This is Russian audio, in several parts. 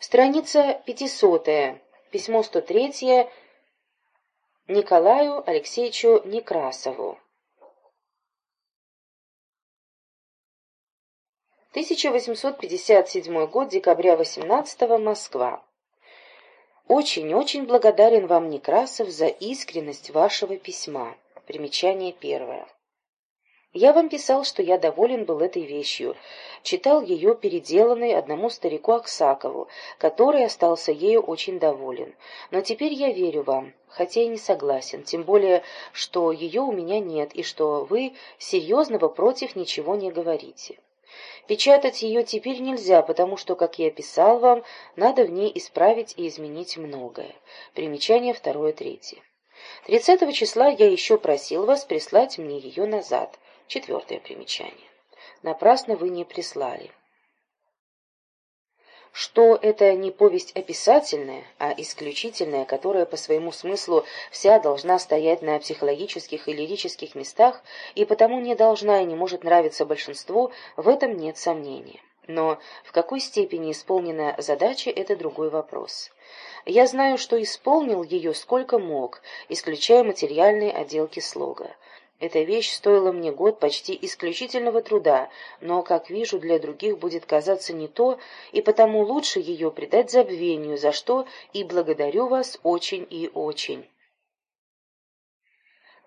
Страница 500. Письмо 103 Николаю Алексеевичу Некрасову. 1857 год, декабря 18 Москва. Очень-очень благодарен вам, Некрасов, за искренность вашего письма. Примечание первое. Я вам писал, что я доволен был этой вещью. Читал ее переделанной одному старику Аксакову, который остался ею очень доволен. Но теперь я верю вам, хотя и не согласен, тем более, что ее у меня нет, и что вы серьезного против ничего не говорите. Печатать ее теперь нельзя, потому что, как я писал вам, надо в ней исправить и изменить многое. Примечание второе-третье. 30 числа я еще просил вас прислать мне ее назад. Четвертое примечание. Напрасно вы не прислали. Что это не повесть описательная, а исключительная, которая по своему смыслу вся должна стоять на психологических и лирических местах и потому не должна и не может нравиться большинству, в этом нет сомнения. Но в какой степени исполнена задача – это другой вопрос. Я знаю, что исполнил ее сколько мог, исключая материальные отделки слога. Эта вещь стоила мне год почти исключительного труда, но, как вижу, для других будет казаться не то, и потому лучше ее предать забвению, за что и благодарю вас очень и очень.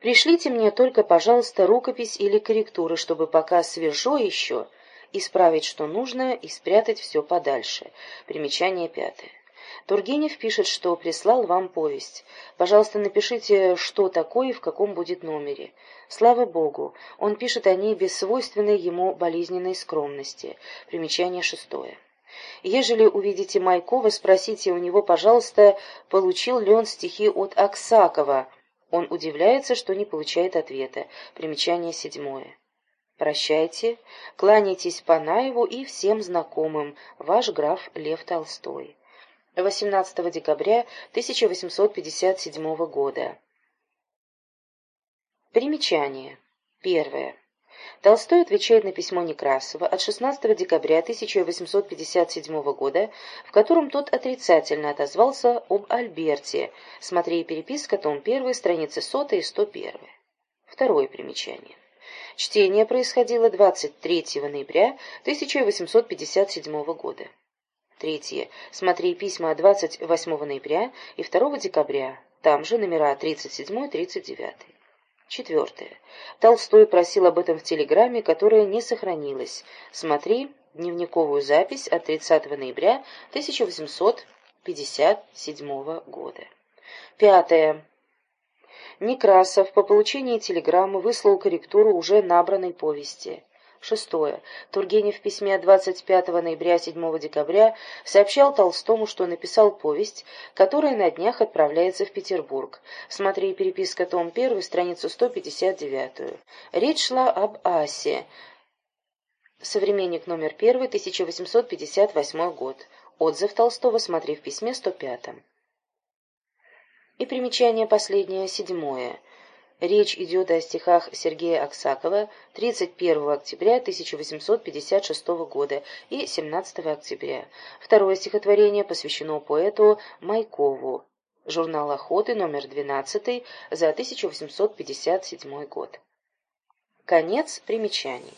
Пришлите мне только, пожалуйста, рукопись или корректуры, чтобы пока свежо еще исправить, что нужно, и спрятать все подальше. Примечание пятое. Тургенев пишет, что прислал вам повесть. Пожалуйста, напишите, что такое и в каком будет номере. Слава Богу, он пишет о ней без свойственной ему болезненной скромности. Примечание шестое. Ежели увидите Майкова, спросите у него, пожалуйста, получил ли он стихи от Аксакова. Он удивляется, что не получает ответа. Примечание седьмое. Прощайте, кланяйтесь Панаеву и всем знакомым. Ваш граф Лев Толстой. 18 декабря 1857 года. Примечание. Первое. Толстой отвечает на письмо Некрасова от 16 декабря 1857 года, в котором тот отрицательно отозвался об Альберте. Смотри переписка, том 1, страницы 100 и 101. Второе примечание. Чтение происходило 23 ноября 1857 года. Третье. Смотри письма 28 ноября и 2 декабря. Там же номера 37-39. Четвертое. Толстой просил об этом в телеграмме, которая не сохранилась. Смотри дневниковую запись от 30 ноября 1857 года. Пятое. Некрасов по получении телеграммы выслал корректуру уже набранной повести. Шестое. Тургенев в письме 25 ноября 7 декабря сообщал Толстому, что написал повесть, которая на днях отправляется в Петербург. Смотри переписка том 1, страницу 159. Речь шла об Асе. Современник номер 1, 1858 год. Отзыв Толстого смотри в письме 105. И примечание последнее, седьмое. Речь идет о стихах Сергея Аксакова 31 октября 1856 года и 17 октября. Второе стихотворение посвящено поэту Майкову. Журнал «Охоты», номер 12, за 1857 год. Конец примечаний.